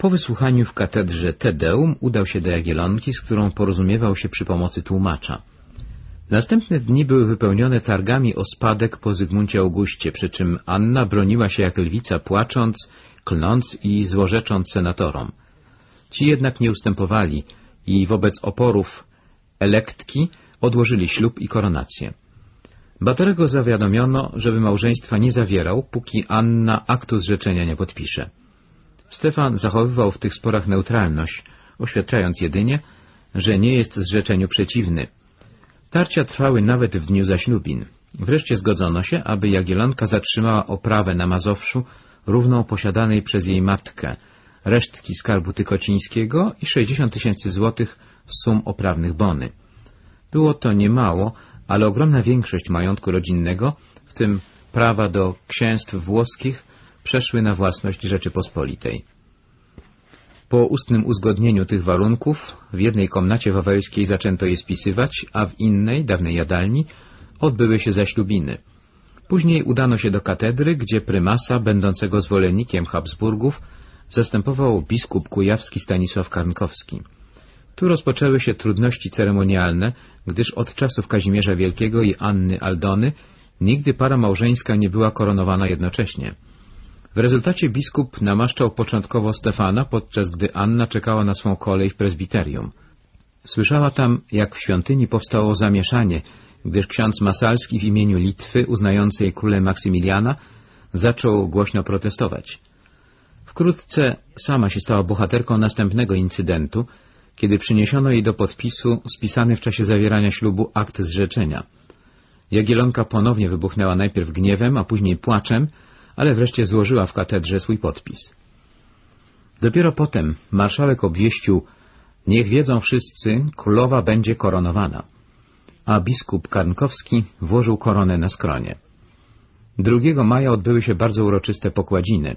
Po wysłuchaniu w katedrze Tedeum udał się do Jagielonki, z którą porozumiewał się przy pomocy tłumacza. Następne dni były wypełnione targami o spadek po Zygmuncie Augustie, przy czym Anna broniła się jak lwica płacząc, klnąc i złorzecząc senatorom. Ci jednak nie ustępowali i wobec oporów elektki odłożyli ślub i koronację. Batorego zawiadomiono, żeby małżeństwa nie zawierał, póki Anna aktu zrzeczenia nie podpisze. Stefan zachowywał w tych sporach neutralność, oświadczając jedynie, że nie jest zrzeczeniu przeciwny. Tarcia trwały nawet w dniu zaślubin. Wreszcie zgodzono się, aby Jagielonka zatrzymała oprawę na Mazowszu równą posiadanej przez jej matkę, resztki skarbu tykocińskiego i 60 tysięcy złotych sum oprawnych bony. Było to niemało, ale ogromna większość majątku rodzinnego, w tym prawa do księstw włoskich, przeszły na własność Rzeczypospolitej. Po ustnym uzgodnieniu tych warunków w jednej komnacie wawelskiej zaczęto je spisywać, a w innej, dawnej jadalni, odbyły się zaślubiny. Później udano się do katedry, gdzie prymasa, będącego zwolennikiem Habsburgów, zastępował biskup kujawski Stanisław Karnkowski. Tu rozpoczęły się trudności ceremonialne, gdyż od czasów Kazimierza Wielkiego i Anny Aldony nigdy para małżeńska nie była koronowana jednocześnie. W rezultacie biskup namaszczał początkowo Stefana, podczas gdy Anna czekała na swą kolej w prezbiterium. Słyszała tam, jak w świątyni powstało zamieszanie, gdyż ksiądz Masalski w imieniu Litwy, uznającej królę Maksymiliana, zaczął głośno protestować. Wkrótce sama się stała bohaterką następnego incydentu, kiedy przyniesiono jej do podpisu spisany w czasie zawierania ślubu akt zrzeczenia. Jagielonka ponownie wybuchnęła najpierw gniewem, a później płaczem, ale wreszcie złożyła w katedrze swój podpis. Dopiero potem marszałek obwieścił, niech wiedzą wszyscy, królowa będzie koronowana, a biskup Karnkowski włożył koronę na skronie. 2 maja odbyły się bardzo uroczyste pokładziny.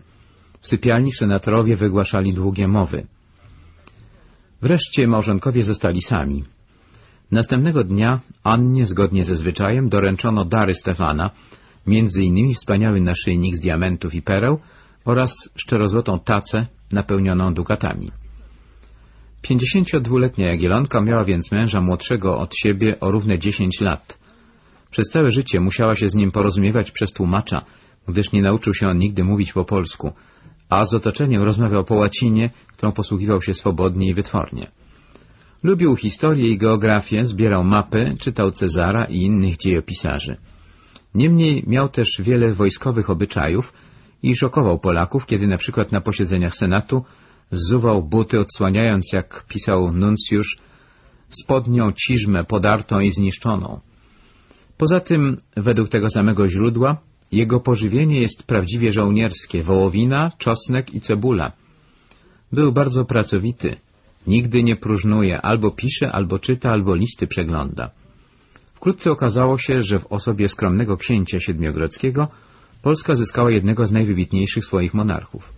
W sypialni senatorowie wygłaszali długie mowy. Wreszcie małżonkowie zostali sami. Następnego dnia Annie, zgodnie ze zwyczajem, doręczono dary Stefana, między innymi wspaniały naszyjnik z diamentów i pereł oraz szczerozłotą tacę napełnioną dukatami. 52-letnia Jagielonka miała więc męża młodszego od siebie o równe 10 lat. Przez całe życie musiała się z nim porozumiewać przez tłumacza, gdyż nie nauczył się on nigdy mówić po polsku, a z otoczeniem rozmawiał po łacinie, którą posługiwał się swobodnie i wytwornie. Lubił historię i geografię, zbierał mapy, czytał Cezara i innych dziejopisarzy. Niemniej miał też wiele wojskowych obyczajów i szokował Polaków, kiedy na przykład na posiedzeniach Senatu zsuwał buty, odsłaniając, jak pisał nuncjusz, spodnią ciżmę podartą i zniszczoną. Poza tym, według tego samego źródła, jego pożywienie jest prawdziwie żołnierskie, wołowina, czosnek i cebula. Był bardzo pracowity, nigdy nie próżnuje, albo pisze, albo czyta, albo listy przegląda. Wkrótce okazało się, że w osobie skromnego księcia siedmiogrodzkiego Polska zyskała jednego z najwybitniejszych swoich monarchów.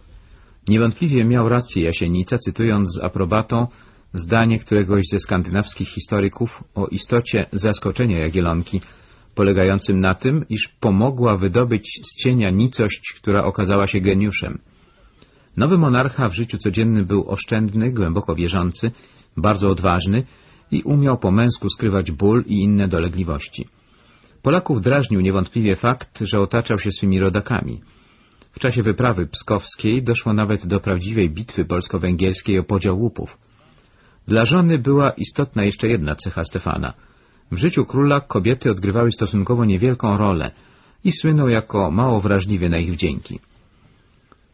Niewątpliwie miał rację Jasienica, cytując z aprobatą zdanie któregoś ze skandynawskich historyków o istocie zaskoczenia Jagielonki, polegającym na tym, iż pomogła wydobyć z cienia nicość, która okazała się geniuszem. Nowy monarcha w życiu codziennym był oszczędny, głęboko wierzący, bardzo odważny i umiał po męsku skrywać ból i inne dolegliwości. Polaków drażnił niewątpliwie fakt, że otaczał się swymi rodakami. W czasie wyprawy pskowskiej doszło nawet do prawdziwej bitwy polsko-węgierskiej o podział łupów. Dla żony była istotna jeszcze jedna cecha Stefana. W życiu króla kobiety odgrywały stosunkowo niewielką rolę i słynął jako mało wrażliwy na ich wdzięki.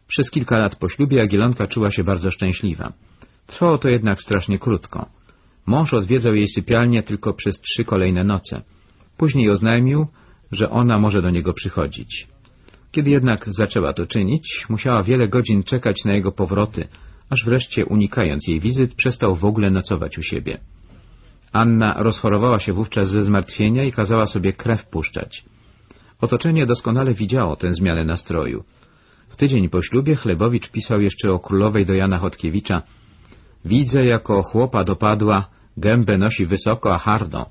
Przez kilka lat po ślubie Jagielonka czuła się bardzo szczęśliwa. Trwało to jednak strasznie krótko. Mąż odwiedzał jej sypialnię tylko przez trzy kolejne noce. Później oznajmił, że ona może do niego przychodzić. Kiedy jednak zaczęła to czynić, musiała wiele godzin czekać na jego powroty, aż wreszcie, unikając jej wizyt, przestał w ogóle nocować u siebie. Anna rozchorowała się wówczas ze zmartwienia i kazała sobie krew puszczać. Otoczenie doskonale widziało tę zmianę nastroju. W tydzień po ślubie Chlebowicz pisał jeszcze o królowej do Jana Chodkiewicza Widzę, jako chłopa dopadła, gębę nosi wysoko, a hardo.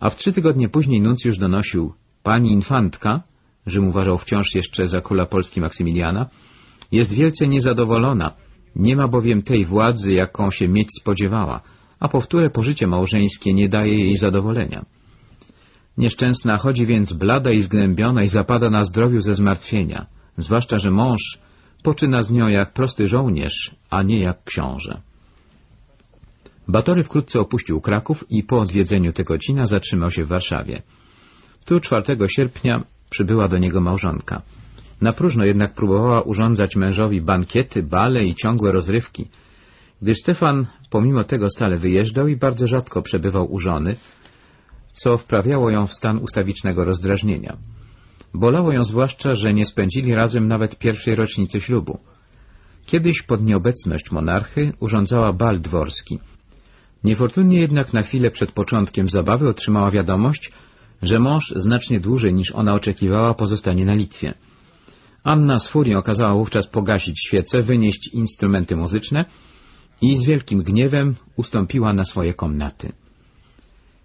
A w trzy tygodnie później nuncjusz donosił Pani infantka, Rzym uważał wciąż jeszcze za króla Polski Maksymiliana, jest wielce niezadowolona, Nie ma bowiem tej władzy, jaką się mieć spodziewała, a powtóre pożycie małżeńskie nie daje jej zadowolenia. Nieszczęsna chodzi więc blada i zgnębiona i zapada na zdrowiu ze zmartwienia, zwłaszcza, że mąż poczyna z nią jak prosty żołnierz, a nie jak książę. Batory wkrótce opuścił Kraków i po odwiedzeniu Tykocina zatrzymał się w Warszawie. Tu 4 sierpnia przybyła do niego małżonka. Na próżno jednak próbowała urządzać mężowi bankiety, bale i ciągłe rozrywki, gdyż Stefan pomimo tego stale wyjeżdżał i bardzo rzadko przebywał u żony, co wprawiało ją w stan ustawicznego rozdrażnienia. Bolało ją zwłaszcza, że nie spędzili razem nawet pierwszej rocznicy ślubu. Kiedyś pod nieobecność monarchy urządzała bal dworski. Niefortunnie jednak na chwilę przed początkiem zabawy otrzymała wiadomość, że mąż znacznie dłużej niż ona oczekiwała pozostanie na Litwie. Anna z furią kazała wówczas pogasić świece, wynieść instrumenty muzyczne i z wielkim gniewem ustąpiła na swoje komnaty.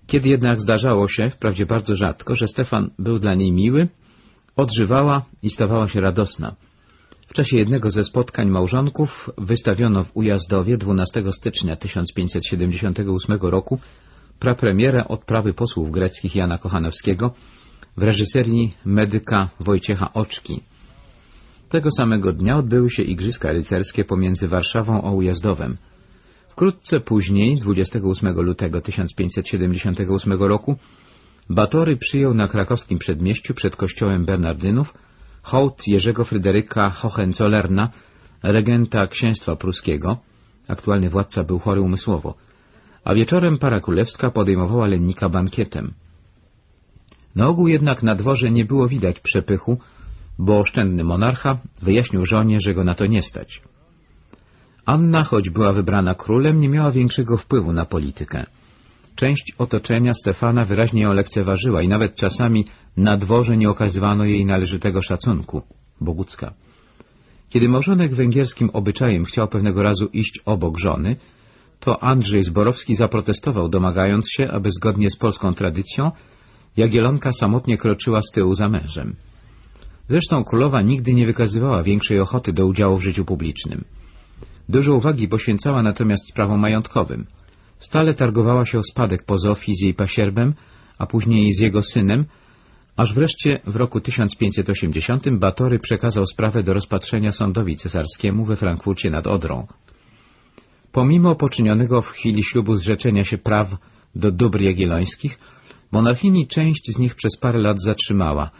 Kiedy jednak zdarzało się, wprawdzie bardzo rzadko, że Stefan był dla niej miły, odżywała i stawała się radosna. W czasie jednego ze spotkań małżonków wystawiono w Ujazdowie 12 stycznia 1578 roku prapremierę odprawy posłów greckich Jana Kochanowskiego w reżyserii medyka Wojciecha Oczki. Tego samego dnia odbyły się Igrzyska Rycerskie pomiędzy Warszawą a Ujazdowem. Wkrótce później, 28 lutego 1578 roku, Batory przyjął na krakowskim przedmieściu przed kościołem Bernardynów hołd Jerzego Fryderyka Hohenzollerna, regenta księstwa pruskiego, aktualny władca był chory umysłowo, a wieczorem para królewska podejmowała lennika bankietem. Na ogół jednak na dworze nie było widać przepychu, bo oszczędny monarcha wyjaśnił żonie, że go na to nie stać. Anna, choć była wybrana królem, nie miała większego wpływu na politykę. Część otoczenia Stefana wyraźnie ją lekceważyła i nawet czasami na dworze nie okazywano jej należytego szacunku. Bogucka. Kiedy małżonek węgierskim obyczajem chciał pewnego razu iść obok żony, to Andrzej Zborowski zaprotestował, domagając się, aby zgodnie z polską tradycją Jagielonka samotnie kroczyła z tyłu za mężem. Zresztą królowa nigdy nie wykazywała większej ochoty do udziału w życiu publicznym. Dużo uwagi poświęcała natomiast sprawom majątkowym. Stale targowała się o spadek po Zofii z jej pasierbem, a później z jego synem, aż wreszcie w roku 1580 Batory przekazał sprawę do rozpatrzenia sądowi cesarskiemu we Frankfurcie nad Odrą. Pomimo poczynionego w chwili ślubu zrzeczenia się praw do dóbr jagiellońskich, monarchini część z nich przez parę lat zatrzymała,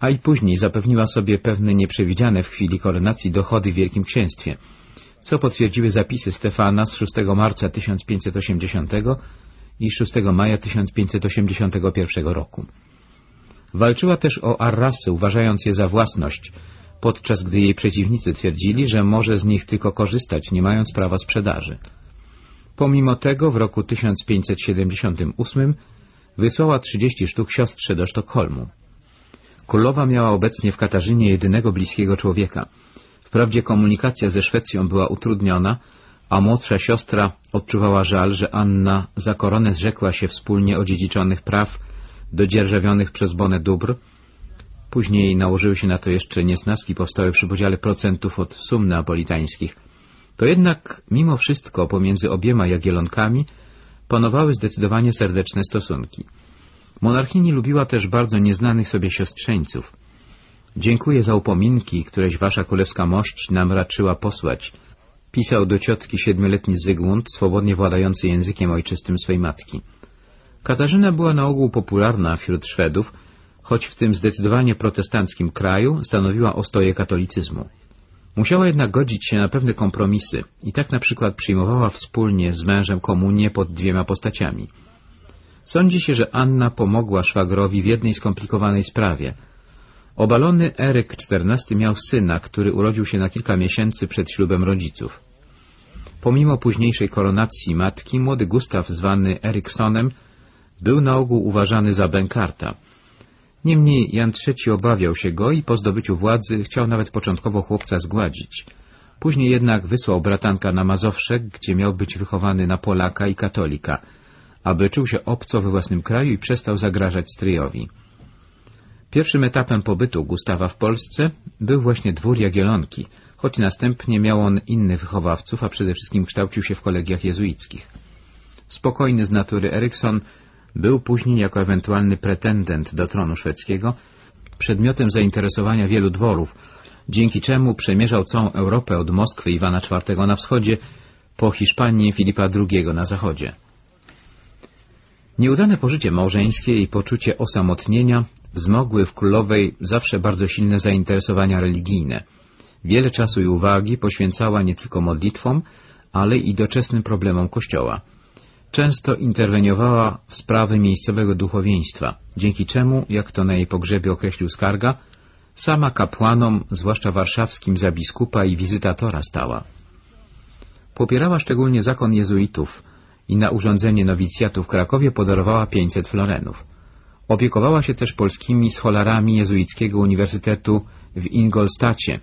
a i później zapewniła sobie pewne nieprzewidziane w chwili koronacji dochody w Wielkim Księstwie – co potwierdziły zapisy Stefana z 6 marca 1580 i 6 maja 1581 roku. Walczyła też o Arrasy, uważając je za własność, podczas gdy jej przeciwnicy twierdzili, że może z nich tylko korzystać, nie mając prawa sprzedaży. Pomimo tego w roku 1578 wysłała 30 sztuk siostrze do Sztokholmu. Królowa miała obecnie w Katarzynie jedynego bliskiego człowieka — Wprawdzie komunikacja ze Szwecją była utrudniona, a młodsza siostra odczuwała żal, że Anna za koronę zrzekła się wspólnie odziedziczonych praw dodzierżawionych przez Bonę dóbr. Później nałożyły się na to jeszcze niesnaski powstałe przy podziale procentów od sum neapolitańskich. To jednak mimo wszystko pomiędzy obiema Jagielonkami panowały zdecydowanie serdeczne stosunki. Monarchini lubiła też bardzo nieznanych sobie siostrzeńców. Dziękuję za upominki, któreś wasza królewska mość nam raczyła posłać. Pisał do ciotki siedmioletni Zygmunt, swobodnie władający językiem ojczystym swej matki. Katarzyna była na ogół popularna wśród Szwedów, choć w tym zdecydowanie protestanckim kraju stanowiła ostoję katolicyzmu. Musiała jednak godzić się na pewne kompromisy i tak na przykład przyjmowała wspólnie z mężem komunię pod dwiema postaciami. Sądzi się, że Anna pomogła szwagrowi w jednej skomplikowanej sprawie — Obalony Eryk XIV miał syna, który urodził się na kilka miesięcy przed ślubem rodziców. Pomimo późniejszej koronacji matki, młody Gustaw, zwany Eryksonem, był na ogół uważany za bękarta. Niemniej Jan III obawiał się go i po zdobyciu władzy chciał nawet początkowo chłopca zgładzić. Później jednak wysłał bratanka na Mazowsze, gdzie miał być wychowany na Polaka i katolika, aby czuł się obco we własnym kraju i przestał zagrażać stryjowi. Pierwszym etapem pobytu Gustawa w Polsce był właśnie dwór Jagielonki, choć następnie miał on innych wychowawców, a przede wszystkim kształcił się w kolegiach jezuickich. Spokojny z natury Erykson był później jako ewentualny pretendent do tronu szwedzkiego przedmiotem zainteresowania wielu dworów, dzięki czemu przemierzał całą Europę od Moskwy Iwana IV na wschodzie po Hiszpanię Filipa II na zachodzie. Nieudane pożycie małżeńskie i poczucie osamotnienia wzmogły w królowej zawsze bardzo silne zainteresowania religijne. Wiele czasu i uwagi poświęcała nie tylko modlitwom, ale i doczesnym problemom Kościoła. Często interweniowała w sprawy miejscowego duchowieństwa, dzięki czemu, jak to na jej pogrzebie określił Skarga, sama kapłanom, zwłaszcza warszawskim, za biskupa i wizytatora stała. Popierała szczególnie zakon jezuitów i na urządzenie nowicjatu w Krakowie podarowała 500 florenów. Opiekowała się też polskimi scholarami jezuickiego Uniwersytetu w Ingolstacie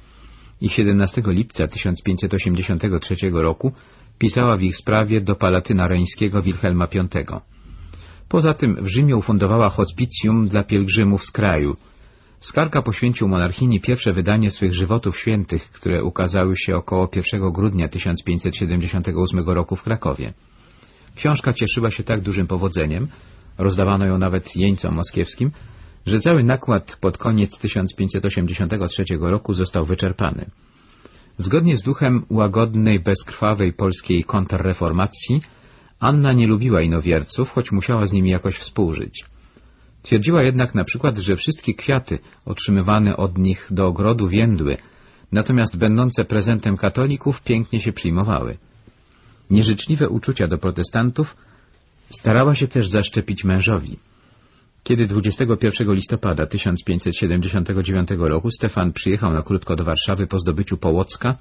i 17 lipca 1583 roku pisała w ich sprawie do palatyna reńskiego Wilhelma V. Poza tym w Rzymie ufundowała hospicjum dla pielgrzymów z kraju. Skarga poświęcił monarchini pierwsze wydanie swych żywotów świętych, które ukazały się około 1 grudnia 1578 roku w Krakowie. Książka cieszyła się tak dużym powodzeniem, rozdawano ją nawet jeńcom moskiewskim, że cały nakład pod koniec 1583 roku został wyczerpany. Zgodnie z duchem łagodnej, bezkrwawej polskiej kontrreformacji, Anna nie lubiła inowierców, choć musiała z nimi jakoś współżyć. Twierdziła jednak na przykład, że wszystkie kwiaty otrzymywane od nich do ogrodu więdły, natomiast będące prezentem katolików pięknie się przyjmowały. Nieżyczliwe uczucia do protestantów starała się też zaszczepić mężowi. Kiedy 21 listopada 1579 roku Stefan przyjechał na krótko do Warszawy po zdobyciu Połocka,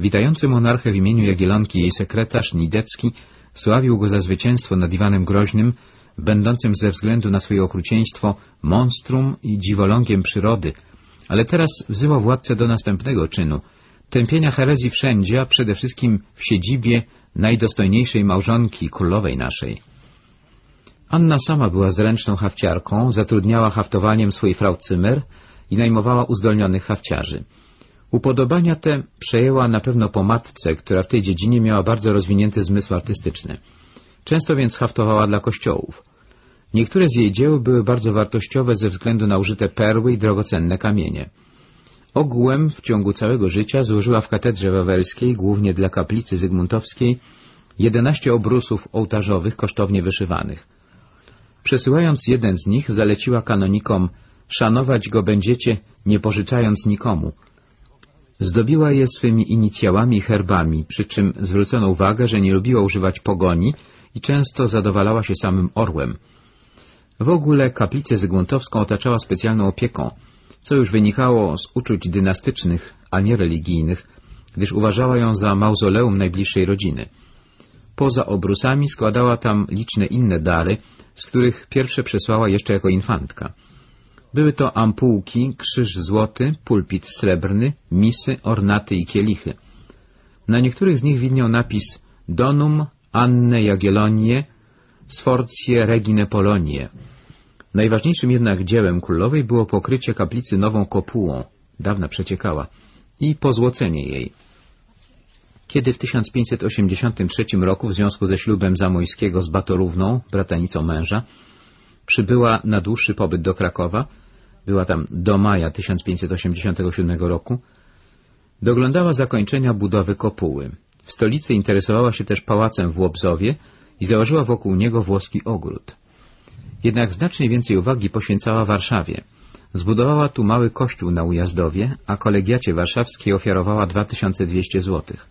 witający monarchę w imieniu Jagielonki jej sekretarz Nidecki sławił go za zwycięstwo nad Iwanem Groźnym, będącym ze względu na swoje okrucieństwo monstrum i dziwolągiem przyrody, ale teraz wzywał władcę do następnego czynu, tępienia herezji wszędzie, a przede wszystkim w siedzibie najdostojniejszej małżonki królowej naszej. Anna sama była zręczną hafciarką, zatrudniała haftowaniem swój frau Zimmer i najmowała uzdolnionych hafciarzy. Upodobania te przejęła na pewno po matce, która w tej dziedzinie miała bardzo rozwinięty zmysł artystyczny. Często więc haftowała dla kościołów. Niektóre z jej dzieł były bardzo wartościowe ze względu na użyte perły i drogocenne kamienie. Ogółem w ciągu całego życia złożyła w katedrze wawelskiej, głównie dla kaplicy zygmuntowskiej, jedenaście obrusów ołtarzowych kosztownie wyszywanych. Przesyłając jeden z nich, zaleciła kanonikom szanować go będziecie, nie pożyczając nikomu. Zdobiła je swymi inicjałami i herbami, przy czym zwrócono uwagę, że nie lubiła używać pogoni i często zadowalała się samym orłem. W ogóle kaplicę zygmuntowską otaczała specjalną opieką, co już wynikało z uczuć dynastycznych, a nie religijnych, gdyż uważała ją za mauzoleum najbliższej rodziny. Poza obrusami składała tam liczne inne dary, z których pierwsze przesłała jeszcze jako infantka. Były to ampułki, krzyż złoty, pulpit srebrny, misy, ornaty i kielichy. Na niektórych z nich widniał napis Donum Anne Jagiellonie Sforcie Regine Polonie. Najważniejszym jednak dziełem królowej było pokrycie kaplicy nową kopułą, dawna przeciekała, i pozłocenie jej. Kiedy w 1583 roku w związku ze ślubem Zamojskiego z Batorówną, bratanicą męża, przybyła na dłuższy pobyt do Krakowa, była tam do maja 1587 roku, doglądała zakończenia budowy kopuły. W stolicy interesowała się też pałacem w Łobzowie i założyła wokół niego włoski ogród. Jednak znacznie więcej uwagi poświęcała Warszawie. Zbudowała tu mały kościół na Ujazdowie, a kolegiacie warszawskiej ofiarowała 2200 złotych.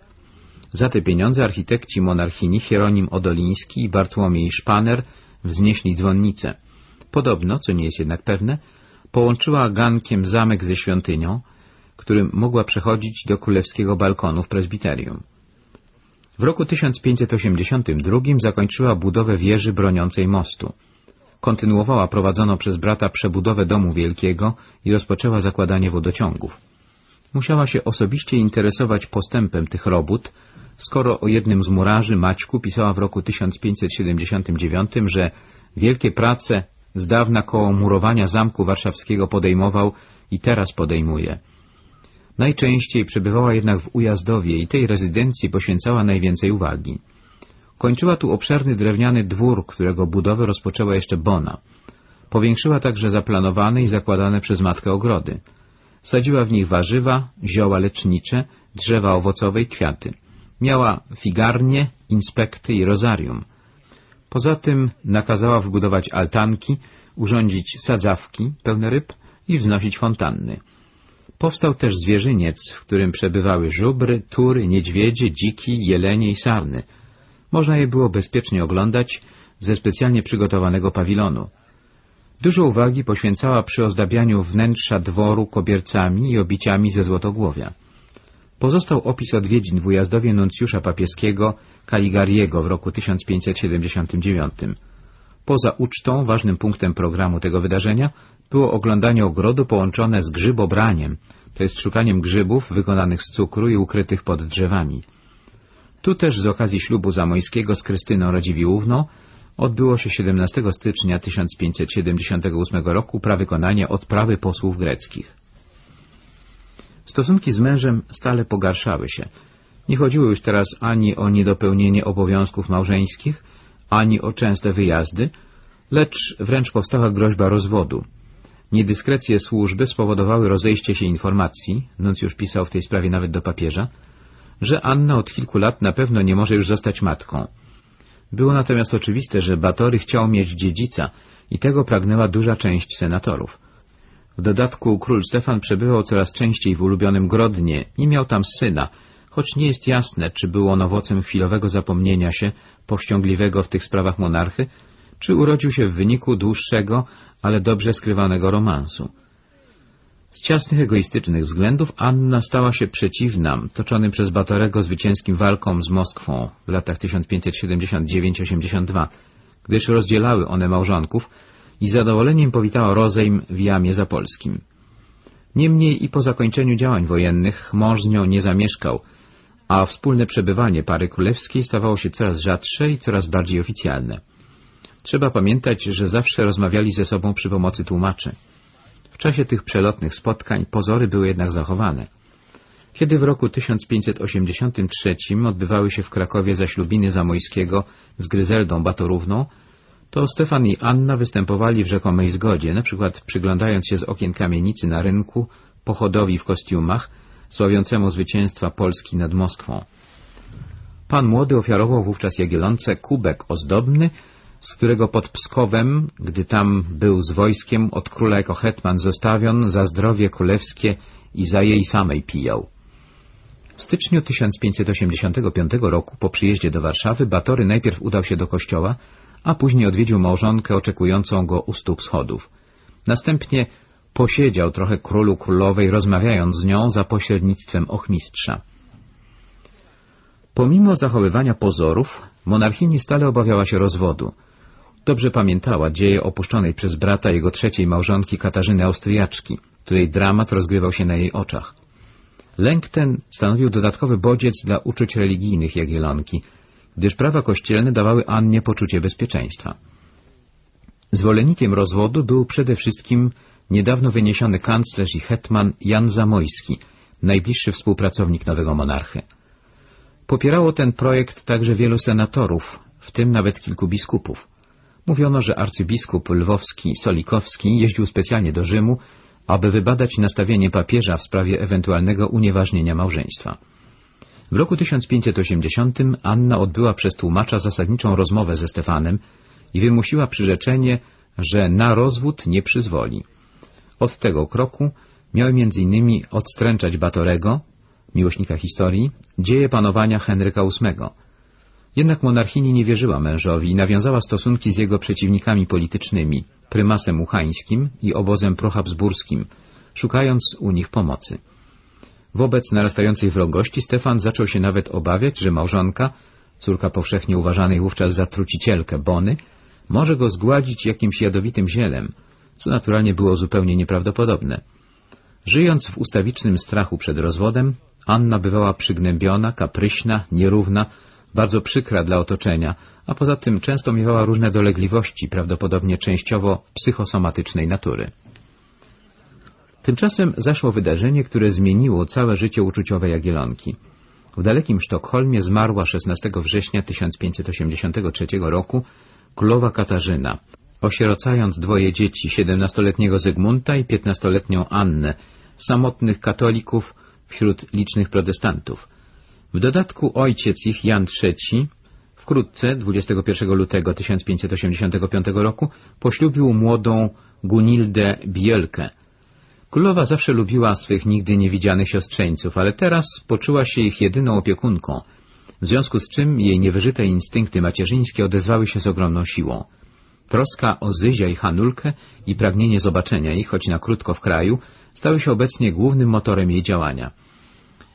Za te pieniądze architekci monarchini Hieronim Odoliński i Bartłomiej Szpaner wznieśli dzwonnicę. Podobno, co nie jest jednak pewne, połączyła gankiem zamek ze świątynią, którym mogła przechodzić do królewskiego balkonu w prezbiterium. W roku 1582 zakończyła budowę wieży broniącej mostu. Kontynuowała prowadzoną przez brata przebudowę domu wielkiego i rozpoczęła zakładanie wodociągów. Musiała się osobiście interesować postępem tych robót, skoro o jednym z murarzy, Maćku, pisała w roku 1579, że wielkie prace z dawna koło murowania zamku warszawskiego podejmował i teraz podejmuje. Najczęściej przebywała jednak w Ujazdowie i tej rezydencji poświęcała najwięcej uwagi. Kończyła tu obszerny drewniany dwór, którego budowę rozpoczęła jeszcze Bona. Powiększyła także zaplanowane i zakładane przez matkę ogrody. Sadziła w nich warzywa, zioła lecznicze, drzewa owocowe i kwiaty. Miała figarnie, inspekty i rozarium. Poza tym nakazała wbudować altanki, urządzić sadzawki pełne ryb i wznosić fontanny. Powstał też zwierzyniec, w którym przebywały żubry, tury, niedźwiedzie, dziki, jelenie i sarny. Można je było bezpiecznie oglądać ze specjalnie przygotowanego pawilonu. Dużo uwagi poświęcała przy ozdabianiu wnętrza dworu kobiercami i obiciami ze złotogłowia. Pozostał opis odwiedzin w ujazdowie nuncjusza papieskiego Caligariego w roku 1579. Poza ucztą ważnym punktem programu tego wydarzenia było oglądanie ogrodu połączone z grzybobraniem, to jest szukaniem grzybów wykonanych z cukru i ukrytych pod drzewami. Tu też z okazji ślubu zamońskiego z Krystyną Radziwiłłówną odbyło się 17 stycznia 1578 roku prawykonanie odprawy posłów greckich. Stosunki z mężem stale pogarszały się. Nie chodziło już teraz ani o niedopełnienie obowiązków małżeńskich, ani o częste wyjazdy, lecz wręcz powstała groźba rozwodu. Niedyskrecje służby spowodowały rozejście się informacji, nuncjusz pisał w tej sprawie nawet do papieża, że Anna od kilku lat na pewno nie może już zostać matką. Było natomiast oczywiste, że Batory chciał mieć dziedzica i tego pragnęła duża część senatorów. W dodatku król Stefan przebywał coraz częściej w ulubionym Grodnie i miał tam syna, choć nie jest jasne, czy było on owocem chwilowego zapomnienia się, powściągliwego w tych sprawach monarchy, czy urodził się w wyniku dłuższego, ale dobrze skrywanego romansu. Z ciasnych egoistycznych względów Anna stała się przeciwna toczonym przez Batorego zwycięskim walkom z Moskwą w latach 1579-82, gdyż rozdzielały one małżonków i z zadowoleniem powitała rozejm w Jamie Zapolskim. Niemniej i po zakończeniu działań wojennych mąż z nią nie zamieszkał, a wspólne przebywanie pary królewskiej stawało się coraz rzadsze i coraz bardziej oficjalne. Trzeba pamiętać, że zawsze rozmawiali ze sobą przy pomocy tłumaczy. W czasie tych przelotnych spotkań pozory były jednak zachowane. Kiedy w roku 1583 odbywały się w Krakowie zaślubiny Zamojskiego z Gryzeldą Batorówną, to Stefan i Anna występowali w rzekomej zgodzie, na przykład przyglądając się z okien kamienicy na rynku pochodowi w kostiumach, sławiącemu zwycięstwa Polski nad Moskwą. Pan młody ofiarował wówczas Jagielonce kubek ozdobny, z którego pod Pskowem, gdy tam był z wojskiem, od króla jako hetman zostawion za zdrowie królewskie i za jej samej pijał. W styczniu 1585 roku po przyjeździe do Warszawy Batory najpierw udał się do kościoła, a później odwiedził małżonkę oczekującą go u stóp schodów. Następnie posiedział trochę królu królowej, rozmawiając z nią za pośrednictwem ochmistrza. Pomimo zachowywania pozorów, monarchini stale obawiała się rozwodu. Dobrze pamiętała dzieje opuszczonej przez brata jego trzeciej małżonki Katarzyny Austriaczki, której dramat rozgrywał się na jej oczach. Lęk ten stanowił dodatkowy bodziec dla uczuć religijnych Jagielonki, gdyż prawa kościelne dawały Annie poczucie bezpieczeństwa. Zwolennikiem rozwodu był przede wszystkim niedawno wyniesiony kanclerz i hetman Jan Zamojski, najbliższy współpracownik nowego monarchy. Popierało ten projekt także wielu senatorów, w tym nawet kilku biskupów. Mówiono, że arcybiskup lwowski Solikowski jeździł specjalnie do Rzymu, aby wybadać nastawienie papieża w sprawie ewentualnego unieważnienia małżeństwa. W roku 1580 Anna odbyła przez tłumacza zasadniczą rozmowę ze Stefanem i wymusiła przyrzeczenie, że na rozwód nie przyzwoli. Od tego kroku miał m.in. odstręczać Batorego, miłośnika historii, dzieje panowania Henryka VIII. Jednak monarchini nie wierzyła mężowi i nawiązała stosunki z jego przeciwnikami politycznymi, prymasem uchańskim i obozem prohabsburskim, szukając u nich pomocy. Wobec narastającej wrogości Stefan zaczął się nawet obawiać, że małżonka, córka powszechnie uważanej wówczas za trucicielkę Bony, może go zgładzić jakimś jadowitym zielem, co naturalnie było zupełnie nieprawdopodobne. Żyjąc w ustawicznym strachu przed rozwodem, Anna bywała przygnębiona, kapryśna, nierówna, bardzo przykra dla otoczenia, a poza tym często miewała różne dolegliwości, prawdopodobnie częściowo psychosomatycznej natury. Tymczasem zaszło wydarzenie, które zmieniło całe życie uczuciowe Jagielonki. W dalekim Sztokholmie zmarła 16 września 1583 roku królowa Katarzyna, osierocając dwoje dzieci, 17-letniego Zygmunta i 15-letnią Annę, samotnych katolików wśród licznych protestantów. W dodatku ojciec ich, Jan III, wkrótce, 21 lutego 1585 roku, poślubił młodą Gunildę Bielkę. Królowa zawsze lubiła swych nigdy niewidzianych siostrzeńców, ale teraz poczuła się ich jedyną opiekunką, w związku z czym jej niewyżyte instynkty macierzyńskie odezwały się z ogromną siłą. Troska o Zyzia i Hanulkę i pragnienie zobaczenia ich, choć na krótko w kraju, stały się obecnie głównym motorem jej działania.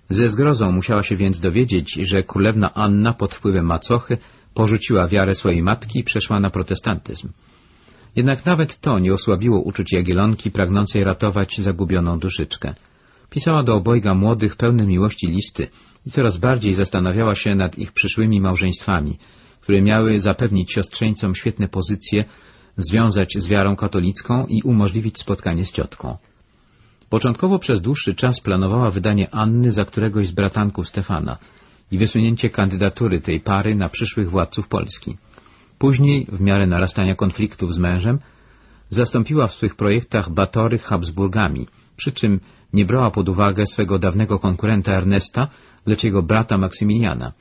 Ze zgrozą musiała się więc dowiedzieć, że królewna Anna pod wpływem macochy porzuciła wiarę swojej matki i przeszła na protestantyzm. Jednak nawet to nie osłabiło uczuć Jagielonki pragnącej ratować zagubioną duszyczkę. Pisała do obojga młodych, pełne miłości listy i coraz bardziej zastanawiała się nad ich przyszłymi małżeństwami, które miały zapewnić siostrzeńcom świetne pozycje, związać z wiarą katolicką i umożliwić spotkanie z ciotką. Początkowo przez dłuższy czas planowała wydanie Anny za któregoś z bratanków Stefana i wysunięcie kandydatury tej pary na przyszłych władców Polski. Później, w miarę narastania konfliktów z mężem, zastąpiła w swych projektach Batory Habsburgami, przy czym nie brała pod uwagę swego dawnego konkurenta Ernesta, lecz jego brata Maksymiliana.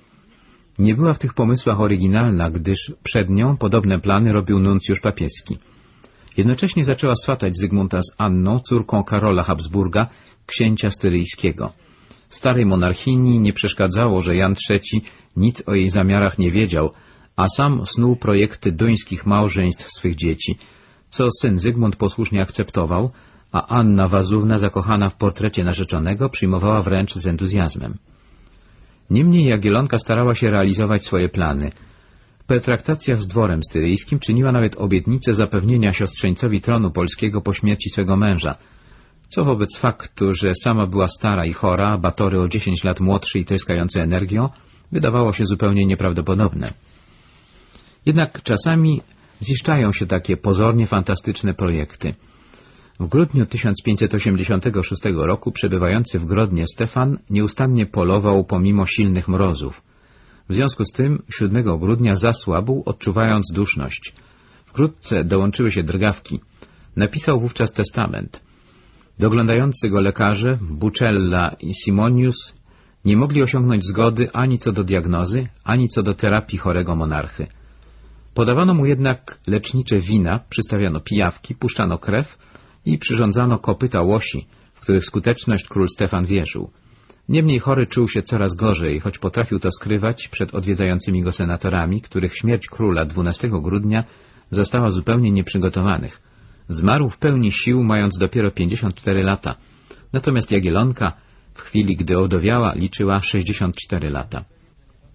Nie była w tych pomysłach oryginalna, gdyż przed nią podobne plany robił nuncjusz papieski. Jednocześnie zaczęła swatać Zygmunta z Anną, córką Karola Habsburga, księcia styryjskiego. Starej monarchini nie przeszkadzało, że Jan III nic o jej zamiarach nie wiedział, a sam snuł projekty duńskich małżeństw swych dzieci, co syn Zygmunt posłusznie akceptował, a Anna Wazówna, zakochana w portrecie narzeczonego, przyjmowała wręcz z entuzjazmem. Niemniej Jagielonka starała się realizować swoje plany. W pretraktacjach z dworem styryjskim czyniła nawet obietnicę zapewnienia siostrzeńcowi tronu polskiego po śmierci swego męża, co wobec faktu, że sama była stara i chora, Batory o dziesięć lat młodszy i tryskający energią, wydawało się zupełnie nieprawdopodobne. Jednak czasami ziszczają się takie pozornie fantastyczne projekty. W grudniu 1586 roku przebywający w Grodnie Stefan nieustannie polował pomimo silnych mrozów. W związku z tym 7 grudnia zasłabł, odczuwając duszność. Wkrótce dołączyły się drgawki. Napisał wówczas testament. Doglądający go lekarze, Bucella i Simonius, nie mogli osiągnąć zgody ani co do diagnozy, ani co do terapii chorego monarchy. Podawano mu jednak lecznicze wina, przystawiano pijawki, puszczano krew i przyrządzano kopyta łosi, w których skuteczność król Stefan wierzył. Niemniej chory czuł się coraz gorzej, choć potrafił to skrywać przed odwiedzającymi go senatorami, których śmierć króla 12 grudnia została zupełnie nieprzygotowanych. Zmarł w pełni sił, mając dopiero 54 lata. Natomiast Jagielonka, w chwili gdy odowiała, liczyła 64 lata.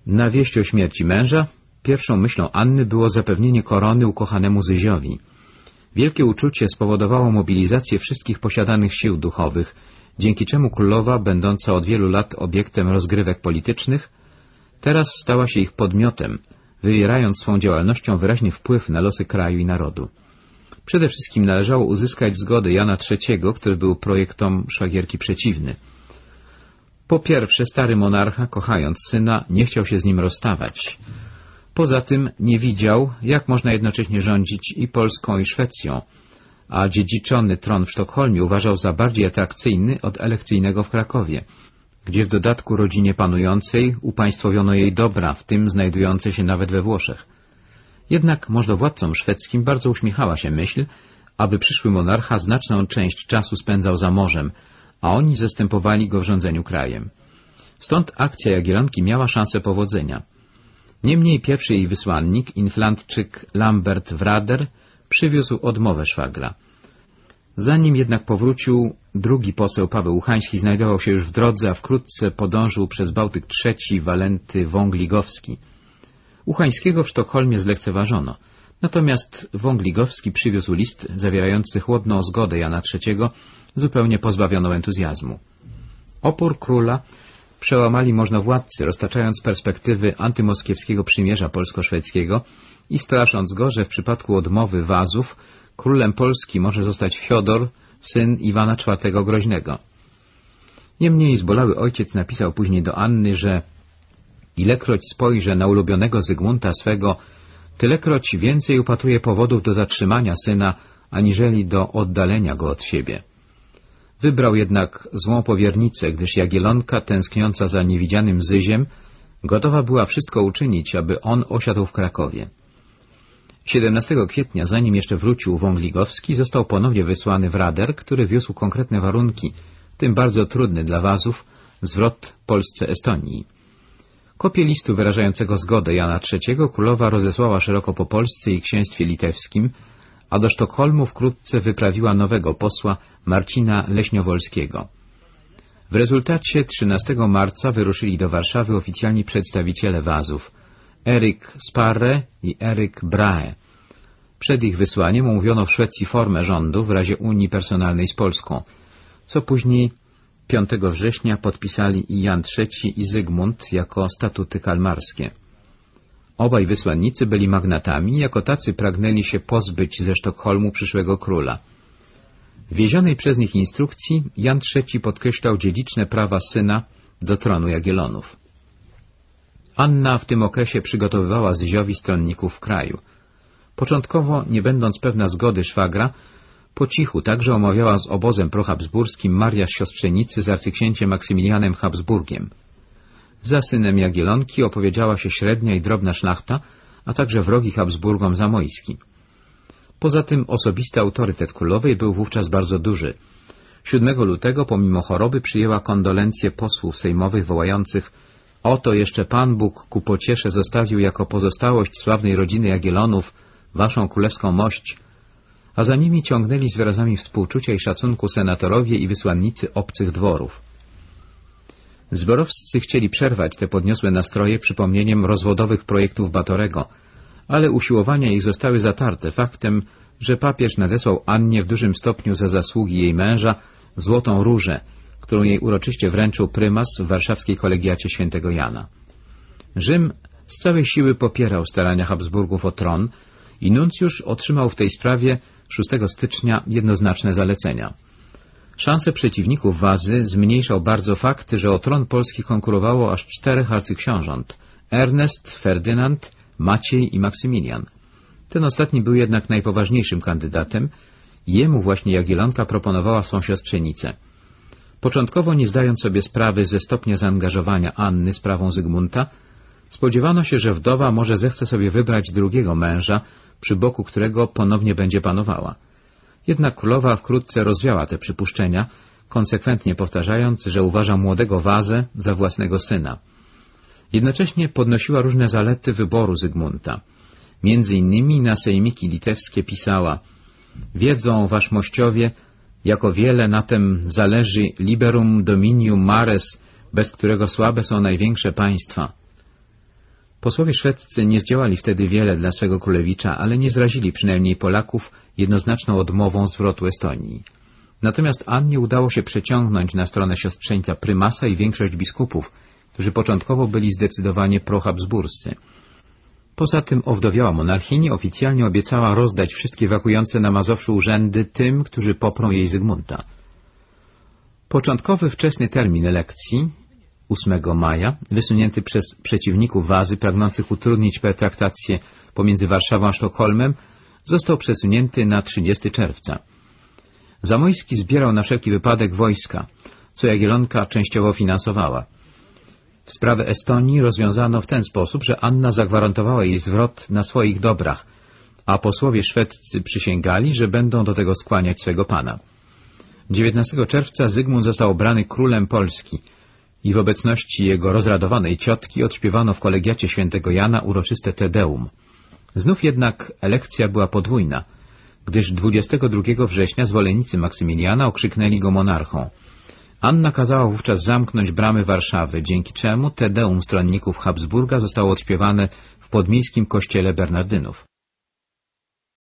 Na wieść o śmierci męża Pierwszą myślą Anny było zapewnienie korony ukochanemu Zyziowi. Wielkie uczucie spowodowało mobilizację wszystkich posiadanych sił duchowych, dzięki czemu królowa, będąca od wielu lat obiektem rozgrywek politycznych, teraz stała się ich podmiotem, wywierając swą działalnością wyraźny wpływ na losy kraju i narodu. Przede wszystkim należało uzyskać zgodę Jana III, który był projektom szwagierki przeciwny. Po pierwsze, stary monarcha, kochając syna, nie chciał się z nim rozstawać. Poza tym nie widział, jak można jednocześnie rządzić i Polską, i Szwecją, a dziedziczony tron w Sztokholmie uważał za bardziej atrakcyjny od elekcyjnego w Krakowie, gdzie w dodatku rodzinie panującej upaństwowiono jej dobra, w tym znajdujące się nawet we Włoszech. Jednak możdowładcom szwedzkim bardzo uśmiechała się myśl, aby przyszły monarcha znaczną część czasu spędzał za morzem, a oni zastępowali go w rządzeniu krajem. Stąd akcja Jagielonki miała szansę powodzenia. Niemniej pierwszy jej wysłannik, inflantczyk Lambert Wrader, przywiózł odmowę szwagra. Zanim jednak powrócił, drugi poseł Paweł Uchański znajdował się już w drodze, a wkrótce podążył przez Bałtyk III Walenty Wągligowski. Uchańskiego w Sztokholmie zlekceważono. Natomiast Wągligowski przywiózł list zawierający chłodną zgodę Jana III, zupełnie pozbawioną entuzjazmu. Opór króla przełamali możnowładcy, roztaczając perspektywy antymoskiewskiego przymierza polsko-szwedzkiego i strasząc go, że w przypadku odmowy Wazów królem Polski może zostać Fiodor, syn Iwana IV Groźnego. Niemniej zbolały ojciec napisał później do Anny, że ilekroć spojrzę na ulubionego Zygmunta swego, tylekroć więcej upatruje powodów do zatrzymania syna, aniżeli do oddalenia go od siebie. Wybrał jednak złą powiernicę, gdyż Jagielonka, tęskniąca za niewidzianym Zyziem, gotowa była wszystko uczynić, aby on osiadł w Krakowie. 17 kwietnia, zanim jeszcze wrócił Wągligowski, został ponownie wysłany w Rader, który wiózł konkretne warunki, tym bardzo trudny dla Wazów, zwrot Polsce Estonii. Kopię listu wyrażającego zgodę Jana III królowa rozesłała szeroko po Polsce i księstwie litewskim, a do Sztokholmu wkrótce wyprawiła nowego posła Marcina Leśniowolskiego. W rezultacie 13 marca wyruszyli do Warszawy oficjalni przedstawiciele Wazów Erik Sparre i Erik Brahe. Przed ich wysłaniem umówiono w Szwecji formę rządu w razie Unii Personalnej z Polską, co później 5 września podpisali i Jan III i Zygmunt jako statuty kalmarskie. Obaj wysłannicy byli magnatami i jako tacy pragnęli się pozbyć ze Sztokholmu przyszłego króla. W wiezionej przez nich instrukcji Jan III podkreślał dziedziczne prawa syna do tronu Jagielonów. Anna w tym okresie przygotowywała Zyziowi stronników w kraju. Początkowo, nie będąc pewna zgody szwagra, po cichu także omawiała z obozem prohabsburskim Maria z siostrzenicy z arcyksięciem Maksymilianem Habsburgiem. Za synem Jagielonki opowiedziała się średnia i drobna szlachta, a także wrogi Habsburgom zamojski. Poza tym osobisty autorytet królowej był wówczas bardzo duży. 7 lutego, pomimo choroby, przyjęła kondolencje posłów sejmowych wołających Oto jeszcze Pan Bóg ku pociesze zostawił jako pozostałość sławnej rodziny Jagielonów waszą królewską mość, a za nimi ciągnęli z wyrazami współczucia i szacunku senatorowie i wysłannicy obcych dworów. Zborowscy chcieli przerwać te podniosłe nastroje przypomnieniem rozwodowych projektów Batorego, ale usiłowania ich zostały zatarte faktem, że papież nadesłał Annie w dużym stopniu za zasługi jej męża złotą różę, którą jej uroczyście wręczył prymas w warszawskiej kolegiacie świętego Jana. Rzym z całej siły popierał starania Habsburgów o tron i nuncjusz otrzymał w tej sprawie 6 stycznia jednoznaczne zalecenia. Szanse przeciwników Wazy zmniejszał bardzo fakt, że o tron Polski konkurowało aż czterech arcyksiążąt — Ernest, Ferdynand, Maciej i Maksymilian. Ten ostatni był jednak najpoważniejszym kandydatem. Jemu właśnie Jagielonka proponowała swą siostrzenicę. Początkowo nie zdając sobie sprawy ze stopnia zaangażowania Anny sprawą Zygmunta, spodziewano się, że wdowa może zechce sobie wybrać drugiego męża, przy boku którego ponownie będzie panowała. Jednak królowa wkrótce rozwiała te przypuszczenia, konsekwentnie powtarzając, że uważa młodego Wazę za własnego syna. Jednocześnie podnosiła różne zalety wyboru Zygmunta. Między innymi na sejmiki litewskie pisała Wiedzą wasz mościowie, jako wiele na tym zależy liberum dominium mares, bez którego słabe są największe państwa. Posłowie szwedzcy nie zdziałali wtedy wiele dla swego królewicza, ale nie zrazili przynajmniej Polaków jednoznaczną odmową zwrotu Estonii. Natomiast Annie udało się przeciągnąć na stronę siostrzeńca prymasa i większość biskupów, którzy początkowo byli zdecydowanie prohabsburscy. Poza tym owdowiała monarchini oficjalnie obiecała rozdać wszystkie wakujące na Mazowszu urzędy tym, którzy poprą jej Zygmunta. Początkowy wczesny termin elekcji, 8 maja, wysunięty przez przeciwników Wazy pragnących utrudnić pertraktację pomiędzy Warszawą a Sztokholmem, został przesunięty na 30 czerwca. Zamojski zbierał na wszelki wypadek wojska, co Jagielonka częściowo finansowała. Sprawę Estonii rozwiązano w ten sposób, że Anna zagwarantowała jej zwrot na swoich dobrach, a posłowie szwedzcy przysięgali, że będą do tego skłaniać swego pana. 19 czerwca Zygmunt został obrany królem Polski i w obecności jego rozradowanej ciotki odśpiewano w kolegiacie świętego Jana uroczyste Tedeum. Znów jednak elekcja była podwójna, gdyż 22 września zwolennicy Maksymiliana okrzyknęli go monarchą. Anna kazała wówczas zamknąć bramy Warszawy, dzięki czemu Tedeum stronników Habsburga zostało odśpiewane w podmiejskim kościele Bernardynów.